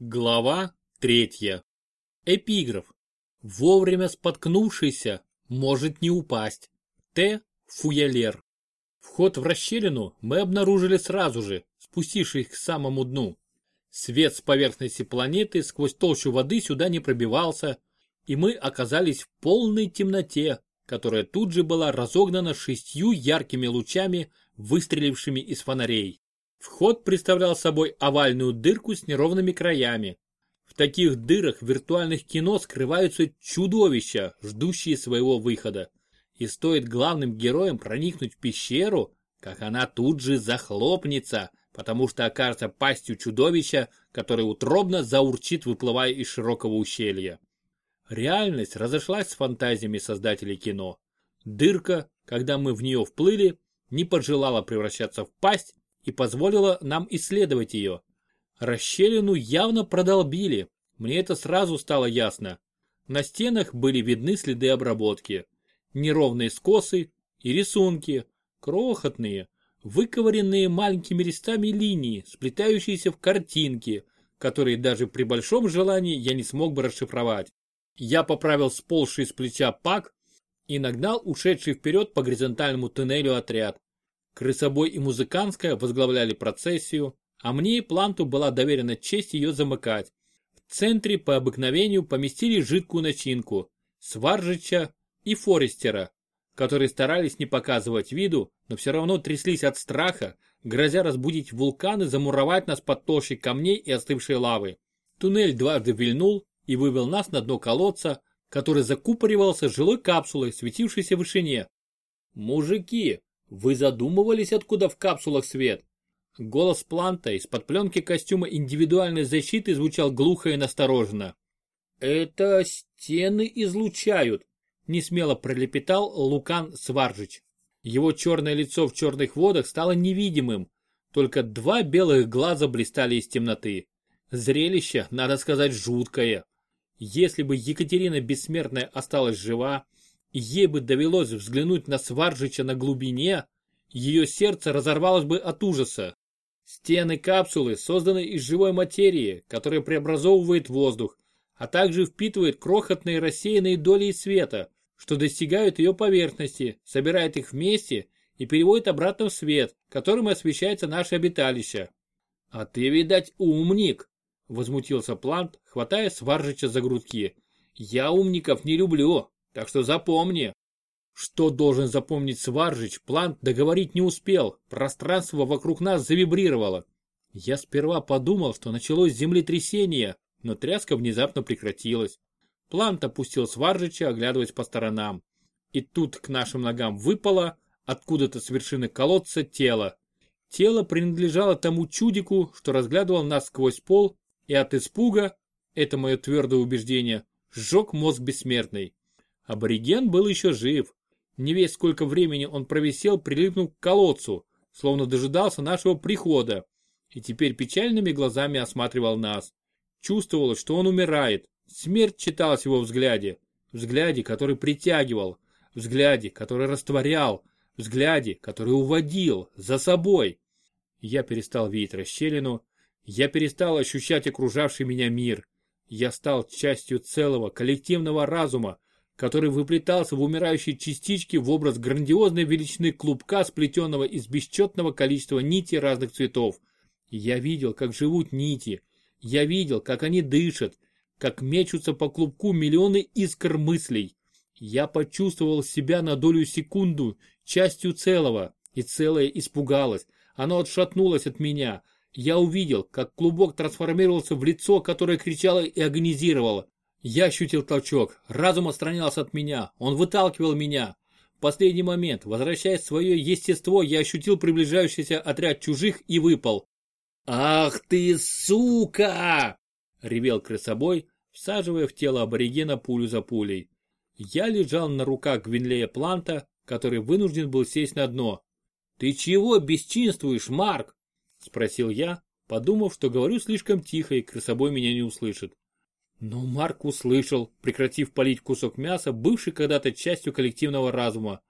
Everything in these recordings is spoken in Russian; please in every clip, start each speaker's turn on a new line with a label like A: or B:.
A: Глава третья. Эпиграф. Вовремя споткнувшийся может не упасть. Т. Фуялер. Вход в расщелину мы обнаружили сразу же, спустившись к самому дну. Свет с поверхности планеты сквозь толщу воды сюда не пробивался, и мы оказались в полной темноте, которая тут же была разогнана шестью яркими лучами, выстрелившими из фонарей. Вход представлял собой овальную дырку с неровными краями. В таких дырах виртуальных кино скрываются чудовища, ждущие своего выхода. И стоит главным героям проникнуть в пещеру, как она тут же захлопнется, потому что окажется пастью чудовища, которое утробно заурчит, выплывая из широкого ущелья. Реальность разошлась с фантазиями создателей кино. Дырка, когда мы в нее вплыли, не пожелала превращаться в пасть, и позволила нам исследовать ее. Расщелину явно продолбили, мне это сразу стало ясно. На стенах были видны следы обработки. Неровные скосы и рисунки, крохотные, выковыренные маленькими листами линии, сплетающиеся в картинки, которые даже при большом желании я не смог бы расшифровать. Я поправил сползший с плеча пак и нагнал ушедший вперед по горизонтальному туннелю отряд. Крысобой и Музыканская возглавляли процессию, а мне и Планту была доверена честь ее замыкать. В центре по обыкновению поместили жидкую начинку, Сваржича и Форестера, которые старались не показывать виду, но все равно тряслись от страха, грозя разбудить вулканы, замуровать нас под толщей камней и остывшей лавы. Туннель дважды вильнул и вывел нас на дно колодца, который закупоривался жилой капсулой, светившейся в вышине. «Мужики, вы задумывались, откуда в капсулах свет? Голос Планта из-под пленки костюма индивидуальной защиты звучал глухо и настороженно. Это стены излучают, несмело пролепетал Лукан Сваржич. Его черное лицо в черных водах стало невидимым, только два белых глаза блистали из темноты. Зрелище, надо сказать, жуткое. Если бы Екатерина Бессмертная осталась жива, ей бы довелось взглянуть на Сваржича на глубине, ее сердце разорвалось бы от ужаса. Стены капсулы созданы из живой материи, которая преобразовывает воздух, а также впитывает крохотные рассеянные доли света, что достигают ее поверхности, собирает их вместе и переводит обратно в свет, которым освещается наше обиталище. «А ты, видать, умник!» – возмутился Плант, хватая Сваржича за грудки. «Я умников не люблю, так что запомни. Что должен запомнить Сваржич, план договорить не успел, пространство вокруг нас завибрировало. Я сперва подумал, что началось землетрясение, но тряска внезапно прекратилась. Плант опустил Сваржича, оглядываясь по сторонам. И тут к нашим ногам выпало, откуда-то с вершины колодца, тело. Тело принадлежало тому чудику, что разглядывал нас сквозь пол, и от испуга, это мое твердое убеждение, сжег мозг бессмертный. Абориген был еще жив. Не весь сколько времени он провисел, прилипнув к колодцу, словно дожидался нашего прихода, и теперь печальными глазами осматривал нас. Чувствовалось, что он умирает. Смерть читалась в его взгляде. Взгляде, который притягивал. Взгляде, который растворял. Взгляде, который уводил за собой. Я перестал видеть расщелину. Я перестал ощущать окружавший меня мир. Я стал частью целого коллективного разума, который выплетался в умирающей частичке в образ грандиозной величины клубка, сплетенного из бесчетного количества нитей разных цветов. Я видел, как живут нити. Я видел, как они дышат, как мечутся по клубку миллионы искр мыслей. Я почувствовал себя на долю секунду частью целого, и целое испугалось. Оно отшатнулось от меня. Я увидел, как клубок трансформировался в лицо, которое кричало и агонизировало. Я ощутил толчок, разум отстранялся от меня, он выталкивал меня. В последний момент, возвращаясь в свое естество, я ощутил приближающийся отряд чужих и выпал. «Ах ты, сука!» — ревел крысобой, всаживая в тело аборигена пулю за пулей. Я лежал на руках Гвинлея Планта, который вынужден был сесть на дно. «Ты чего бесчинствуешь, Марк?» — спросил я, подумав, что говорю слишком тихо и крысобой меня не услышит. Но Марк услышал, прекратив полить кусок мяса, бывший когда-то частью коллективного разума.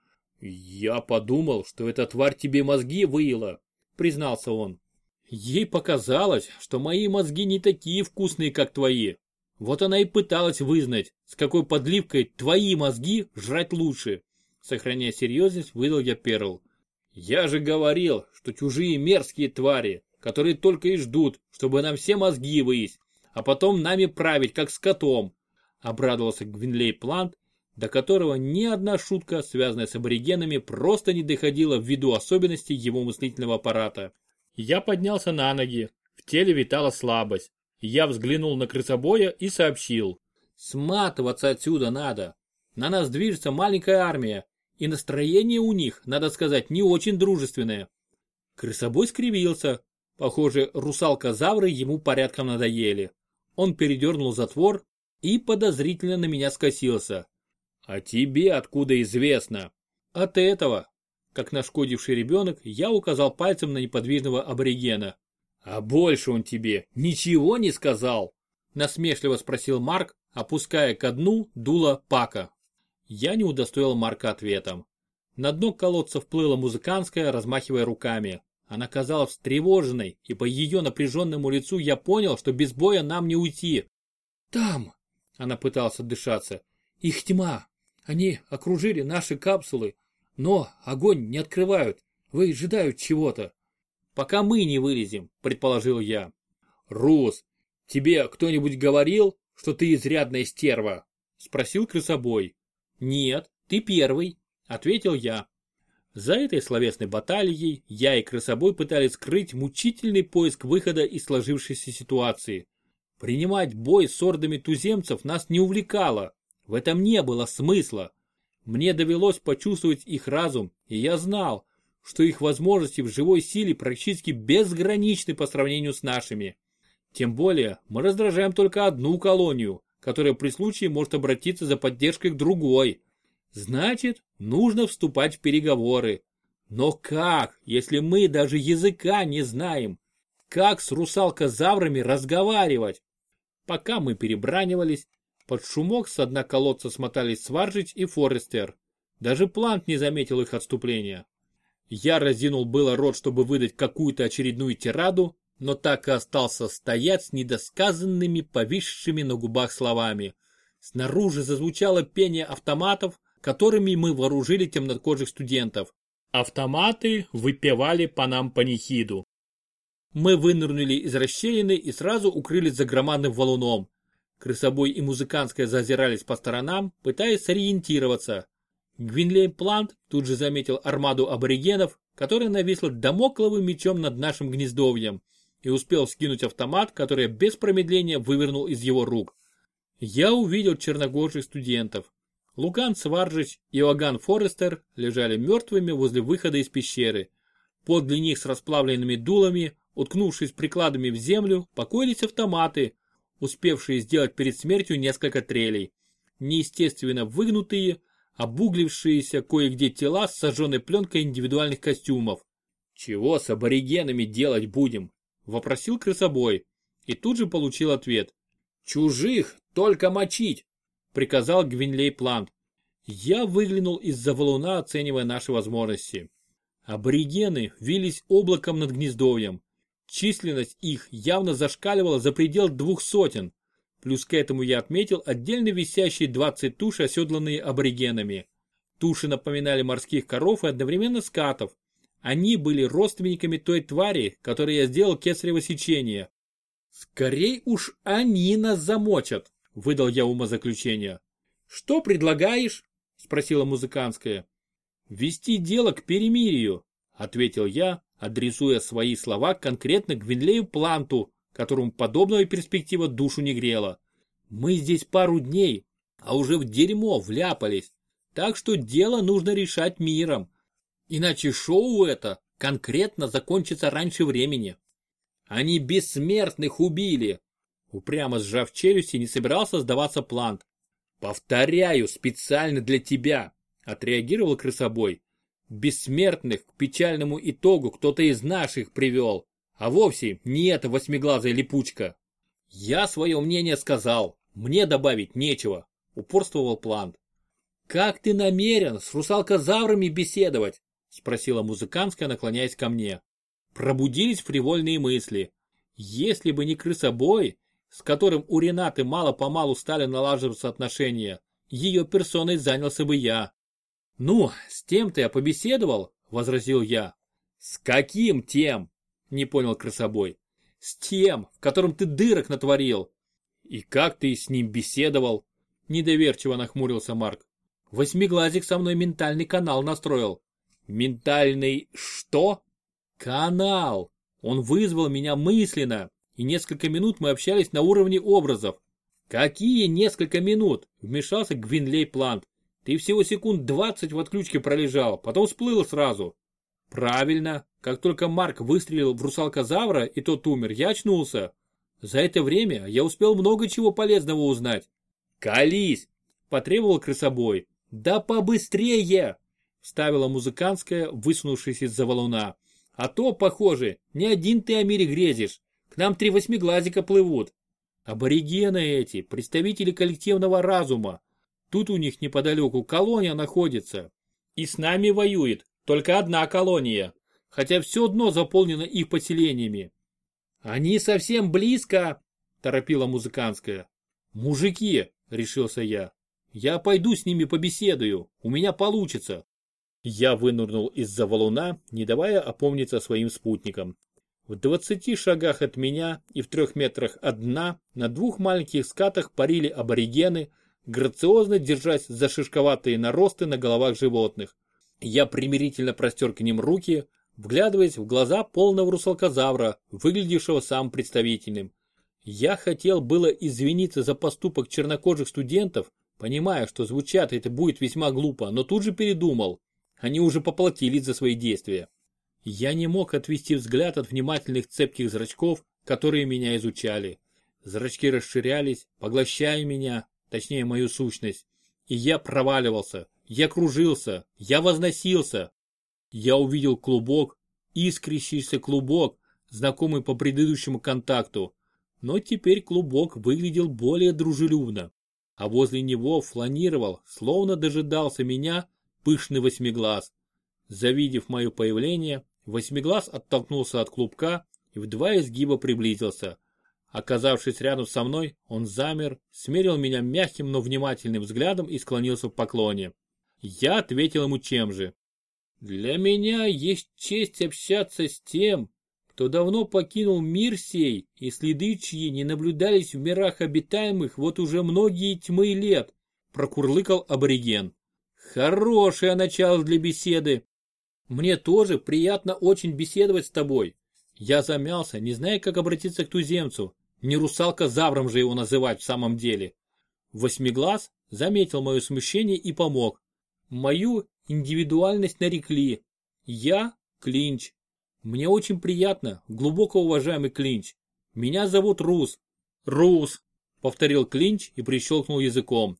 A: «Я подумал, что эта тварь тебе мозги выила», — признался он. Ей показалось, что мои мозги не такие вкусные, как твои. Вот она и пыталась вызнать, с какой подливкой твои мозги жрать лучше. Сохраняя серьезность, выдал я Перл. Я же говорил, что чужие мерзкие твари, которые только и ждут, чтобы нам все мозги выесть, а потом нами править, как скотом. Обрадовался Гвинлей Плант, до которого ни одна шутка, связанная с аборигенами, просто не доходила ввиду особенностей его мыслительного аппарата. Я поднялся на ноги, в теле витала слабость. Я взглянул на крысобоя и сообщил. Сматываться отсюда надо. На нас движется маленькая армия, и настроение у них, надо сказать, не очень дружественное. Крысобой скривился. Похоже, русалка-завры ему порядком надоели. Он передернул затвор и подозрительно на меня скосился. «А тебе откуда известно?» «От этого», как нашкодивший ребенок, я указал пальцем на неподвижного аборигена. «А больше он тебе ничего не сказал?» Насмешливо спросил Марк, опуская ко дну дуло пака. Я не удостоил Марка ответом. На дно колодца вплыла музыкантская, размахивая руками. Она казалась встревоженной, и по ее напряженному лицу я понял, что без боя нам не уйти. «Там!» — она пыталась отдышаться. «Их тьма! Они окружили наши капсулы, но огонь не открывают, выжидают чего-то. Пока мы не вылезем, предположил я. Рус, тебе кто-нибудь говорил, что ты изрядная стерва? Спросил крысобой. Нет, ты первый, ответил я. За этой словесной баталией я и крысобой пытались скрыть мучительный поиск выхода из сложившейся ситуации. Принимать бой с ордами туземцев нас не увлекало, в этом не было смысла. Мне довелось почувствовать их разум, и я знал, что их возможности в живой силе практически безграничны по сравнению с нашими. Тем более, мы раздражаем только одну колонию, которая при случае может обратиться за поддержкой к другой. Значит, нужно вступать в переговоры. Но как, если мы даже языка не знаем? Как с русалкозаврами разговаривать? Пока мы перебранивались, под шумок с дна колодца смотались Сваржич и Форестер. Даже Плант не заметил их отступления. Я разинул было рот, чтобы выдать какую-то очередную тираду, но так и остался стоять с недосказанными, повисшими на губах словами. Снаружи зазвучало пение автоматов, которыми мы вооружили темнокожих студентов. Автоматы выпивали по нам панихиду. Мы вынырнули из расщелины и сразу укрылись за громадным валуном. Крысобой и Музыканская зазирались по сторонам, пытаясь сориентироваться. Гвинлей Плант тут же заметил армаду аборигенов, которая нависла домокловым мечом над нашим гнездовьем, и успел скинуть автомат, который без промедления вывернул из его рук. Я увидел черногорских студентов. Лукан Сваржич и Оган Форестер лежали мертвыми возле выхода из пещеры. Подле них с расплавленными дулами, уткнувшись прикладами в землю, покоились автоматы, успевшие сделать перед смертью несколько трелей. Неестественно выгнутые, обуглившиеся кое-где тела с сожженной пленкой индивидуальных костюмов. «Чего с аборигенами делать будем?» – вопросил крысобой. И тут же получил ответ. «Чужих только мочить!» – приказал Гвинлей Плант. Я выглянул из-за валуна, оценивая наши возможности. Аборигены вились облаком над гнездовьем. Численность их явно зашкаливала за предел двух сотен. Плюс к этому я отметил отдельно висящие 20 туш, оседланные аборигенами. Туши напоминали морских коров и одновременно скатов. Они были родственниками той твари, которой я сделал кесарево сечение. «Скорей уж они нас замочат», — выдал я умозаключение. «Что предлагаешь?» — спросила музыканская. «Вести дело к перемирию», — ответил я, адресуя свои слова конкретно Гвинлею Планту, которому подобная перспектива душу не грела. Мы здесь пару дней, а уже в дерьмо вляпались, так что дело нужно решать миром. Иначе шоу это конкретно закончится раньше времени. Они бессмертных убили. Упрямо сжав челюсти, не собирался сдаваться Плант. Повторяю, специально для тебя, отреагировал крысобой. Бессмертных к печальному итогу кто-то из наших привел, а вовсе не эта восьмиглазая липучка. Я свое мнение сказал, мне добавить нечего, упорствовал Плант. Как ты намерен с русалкозаврами беседовать? Спросила музыкантская, наклоняясь ко мне. пробудились фривольные мысли. Если бы не крысобой, с которым у Ренаты мало-помалу стали налаживаться отношения, ее персоной занялся бы я. «Ну, с тем-то я побеседовал», — возразил я. «С каким тем?» — не понял крысобой. «С тем, в котором ты дырок натворил». «И как ты с ним беседовал?» — недоверчиво нахмурился Марк. «Восьмиглазик со мной ментальный канал настроил». «Ментальный что?» «Канал. Он вызвал меня мысленно, и несколько минут мы общались на уровне образов. Какие несколько минут? Вмешался Гвинлей Плант. Ты всего секунд двадцать в отключке пролежал, потом всплыл сразу. Правильно. Как только Марк выстрелил в русалкозавра и тот умер, я очнулся. За это время я успел много чего полезного узнать. Колись! Потребовал крысобой. Да побыстрее! Вставила музыкантская, высунувшись из-за валуна. А то, похоже, не один ты о мире грезишь. Нам три восьмиглазика плывут. Аборигены эти, представители коллективного разума. Тут у них неподалеку колония находится. И с нами воюет только одна колония, хотя все дно заполнено их поселениями. Они совсем близко, торопила музыкантская. Мужики, решился я. Я пойду с ними побеседую, у меня получится. Я вынырнул из-за валуна, не давая опомниться своим спутникам. В двадцати шагах от меня и в трех метрах от дна на двух маленьких скатах парили аборигены, грациозно держась за шишковатые наросты на головах животных. Я примирительно простер к ним руки, вглядываясь в глаза полного русалкозавра, выглядевшего самым представительным. Я хотел было извиниться за поступок чернокожих студентов, понимая, что звучат это будет весьма глупо, но тут же передумал. Они уже поплатились за свои действия. Я не мог отвести взгляд от внимательных цепких зрачков, которые меня изучали. Зрачки расширялись, поглощая меня, точнее мою сущность. И я проваливался, я кружился, я возносился. Я увидел клубок, искрящийся клубок, знакомый по предыдущему контакту. Но теперь клубок выглядел более дружелюбно. А возле него фланировал, словно дожидался меня, пышный восьмиглаз. Завидев мое появление, Восьмиглаз оттолкнулся от клубка и в два изгиба приблизился. Оказавшись рядом со мной, он замер, смерил меня мягким, но внимательным взглядом и склонился в поклоне. Я ответил ему чем же. «Для меня есть честь общаться с тем, кто давно покинул мир сей, и следы чьи не наблюдались в мирах обитаемых вот уже многие тьмы лет», прокурлыкал абориген. «Хорошее начало для беседы. Мне тоже приятно очень беседовать с тобой. Я замялся, не зная, как обратиться к туземцу. Не русалка завром же его называть в самом деле. Восьмиглаз заметил мое смущение и помог. Мою индивидуальность нарекли. Я Клинч. Мне очень приятно, глубоко уважаемый Клинч. Меня зовут Рус. Рус, повторил Клинч и прищелкнул языком.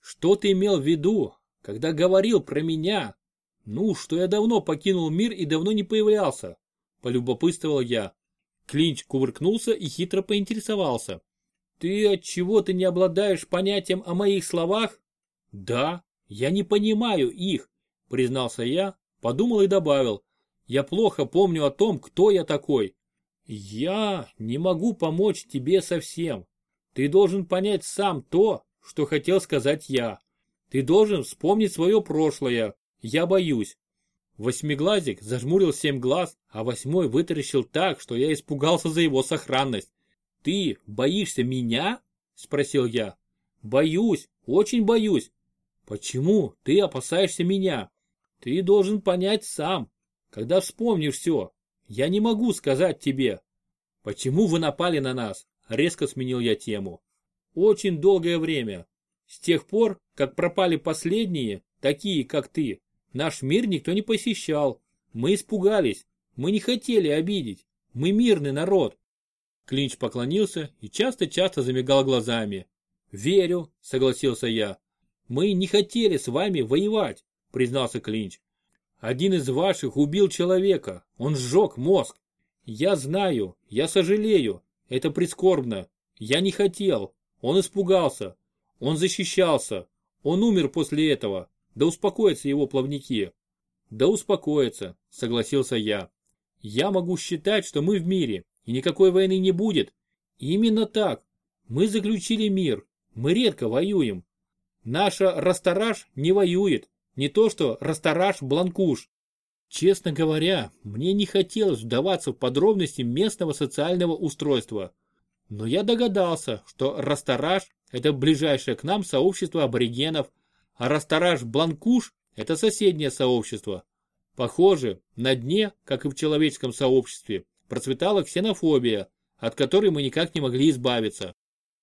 A: Что ты имел в виду, когда говорил про меня, ну, что я давно покинул мир и давно не появлялся, полюбопытствовал я. Клинч кувыркнулся и хитро поинтересовался. Ты от чего ты не обладаешь понятием о моих словах? Да, я не понимаю их, признался я, подумал и добавил. Я плохо помню о том, кто я такой. Я не могу помочь тебе совсем. Ты должен понять сам то, что хотел сказать я. Ты должен вспомнить свое прошлое, я боюсь. Восьмиглазик зажмурил семь глаз, а восьмой вытаращил так, что я испугался за его сохранность. «Ты боишься меня?» – спросил я. «Боюсь, очень боюсь». «Почему ты опасаешься меня?» «Ты должен понять сам, когда вспомнишь все. Я не могу сказать тебе». «Почему вы напали на нас?» – резко сменил я тему. «Очень долгое время. С тех пор, как пропали последние, такие как ты, Наш мир никто не посещал. Мы испугались. Мы не хотели обидеть. Мы мирный народ. Клинч поклонился и часто-часто замигал глазами. «Верю», — согласился я. «Мы не хотели с вами воевать», — признался Клинч. «Один из ваших убил человека. Он сжег мозг. Я знаю, я сожалею. Это прискорбно. Я не хотел. Он испугался. Он защищался. Он умер после этого. Да успокоятся его плавники. Да успокоятся, согласился я. Я могу считать, что мы в мире, и никакой войны не будет. Именно так. Мы заключили мир. Мы редко воюем. Наша Растараш не воюет. Не то что Растараш Бланкуш. Честно говоря, мне не хотелось вдаваться в подробности местного социального устройства. Но я догадался, что Растараш – это ближайшее к нам сообщество аборигенов, а Растараш Бланкуш – это соседнее сообщество. Похоже, на дне, как и в человеческом сообществе, процветала ксенофобия, от которой мы никак не могли избавиться.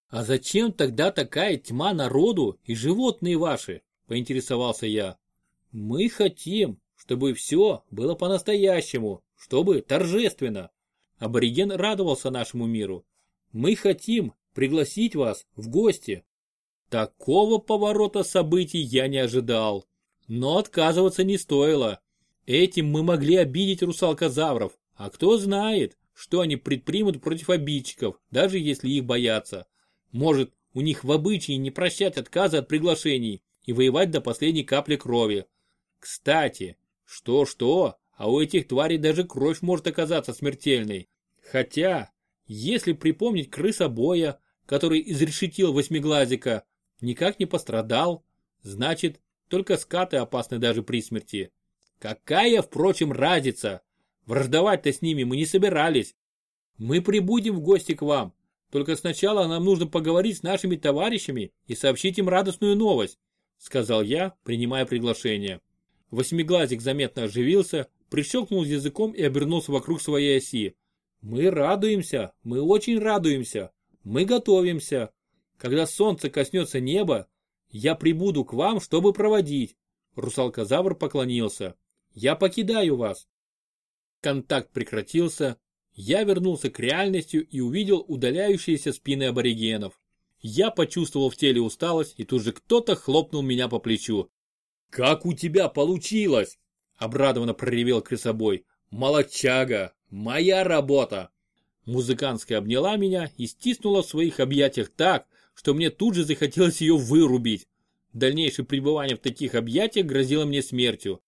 A: «А зачем тогда такая тьма народу и животные ваши?» – поинтересовался я. «Мы хотим, чтобы все было по-настоящему, чтобы торжественно». Абориген радовался нашему миру. «Мы хотим пригласить вас в гости». Такого поворота событий я не ожидал. Но отказываться не стоило. Этим мы могли обидеть русалкозавров, а кто знает, что они предпримут против обидчиков, даже если их боятся. Может, у них в обычае не прощать отказы от приглашений и воевать до последней капли крови. Кстати, что-что, а у этих тварей даже кровь может оказаться смертельной. Хотя, если припомнить крысобоя, который изрешетил восьмиглазика, никак не пострадал, значит, только скаты опасны даже при смерти. Какая, впрочем, разница? Враждовать-то с ними мы не собирались. Мы прибудем в гости к вам. Только сначала нам нужно поговорить с нашими товарищами и сообщить им радостную новость, сказал я, принимая приглашение. Восьмиглазик заметно оживился, прищелкнул языком и обернулся вокруг своей оси. Мы радуемся, мы очень радуемся, мы готовимся. Когда солнце коснется неба, я прибуду к вам, чтобы проводить. Русалкозавр поклонился. Я покидаю вас. Контакт прекратился. Я вернулся к реальности и увидел удаляющиеся спины аборигенов. Я почувствовал в теле усталость, и тут же кто-то хлопнул меня по плечу. «Как у тебя получилось?» – обрадованно проревел крысобой. «Молодчага! Моя работа!» Музыкантская обняла меня и стиснула в своих объятиях так, что мне тут же захотелось ее вырубить. Дальнейшее пребывание в таких объятиях грозило мне смертью.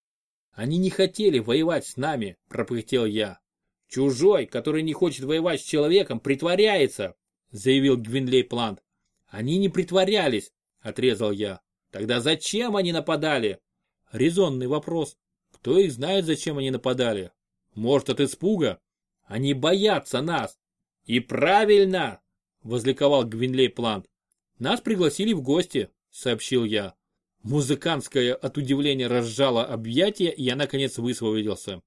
A: Они не хотели воевать с нами, пропыхтел я. Чужой, который не хочет воевать с человеком, притворяется, заявил Гвинлей Плант. Они не притворялись, отрезал я. Тогда зачем они нападали? Резонный вопрос. Кто их знает, зачем они нападали? Может, от испуга? Они боятся нас. И правильно, возликовал Гвинлей Плант. Нас пригласили в гости, сообщил я. Музыкантское от удивления разжало объятия, и я наконец высвободился.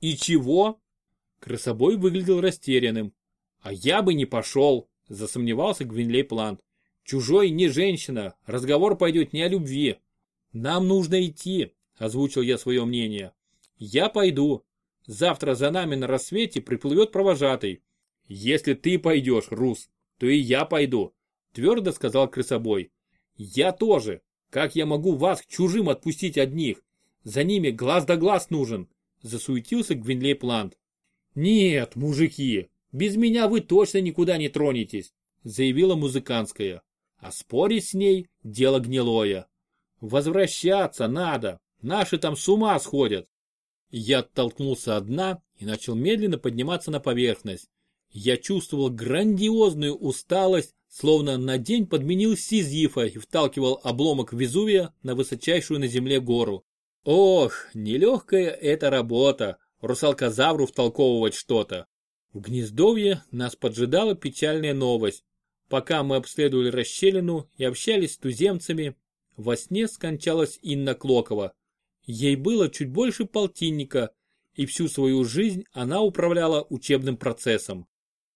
A: «И чего?» Красобой выглядел растерянным. «А я бы не пошел», – засомневался Гвинлей Плант. «Чужой не женщина, разговор пойдет не о любви». «Нам нужно идти», – озвучил я свое мнение. «Я пойду. Завтра за нами на рассвете приплывет провожатый». «Если ты пойдешь, Рус, то и я пойду», – твердо сказал крысобой. «Я тоже», как я могу вас к чужим отпустить одних? За ними глаз да глаз нужен, засуетился Гвинлей Плант. Нет, мужики, без меня вы точно никуда не тронетесь, заявила музыкантская. А спорить с ней – дело гнилое. Возвращаться надо, наши там с ума сходят. Я оттолкнулся от дна и начал медленно подниматься на поверхность. Я чувствовал грандиозную усталость, словно на день подменил Сизифа и вталкивал обломок Везувия на высочайшую на земле гору. Ох, нелегкая эта работа, русалкозавру втолковывать что-то. В гнездовье нас поджидала печальная новость. Пока мы обследовали расщелину и общались с туземцами, во сне скончалась Инна Клокова. Ей было чуть больше полтинника, и всю свою жизнь она управляла учебным процессом.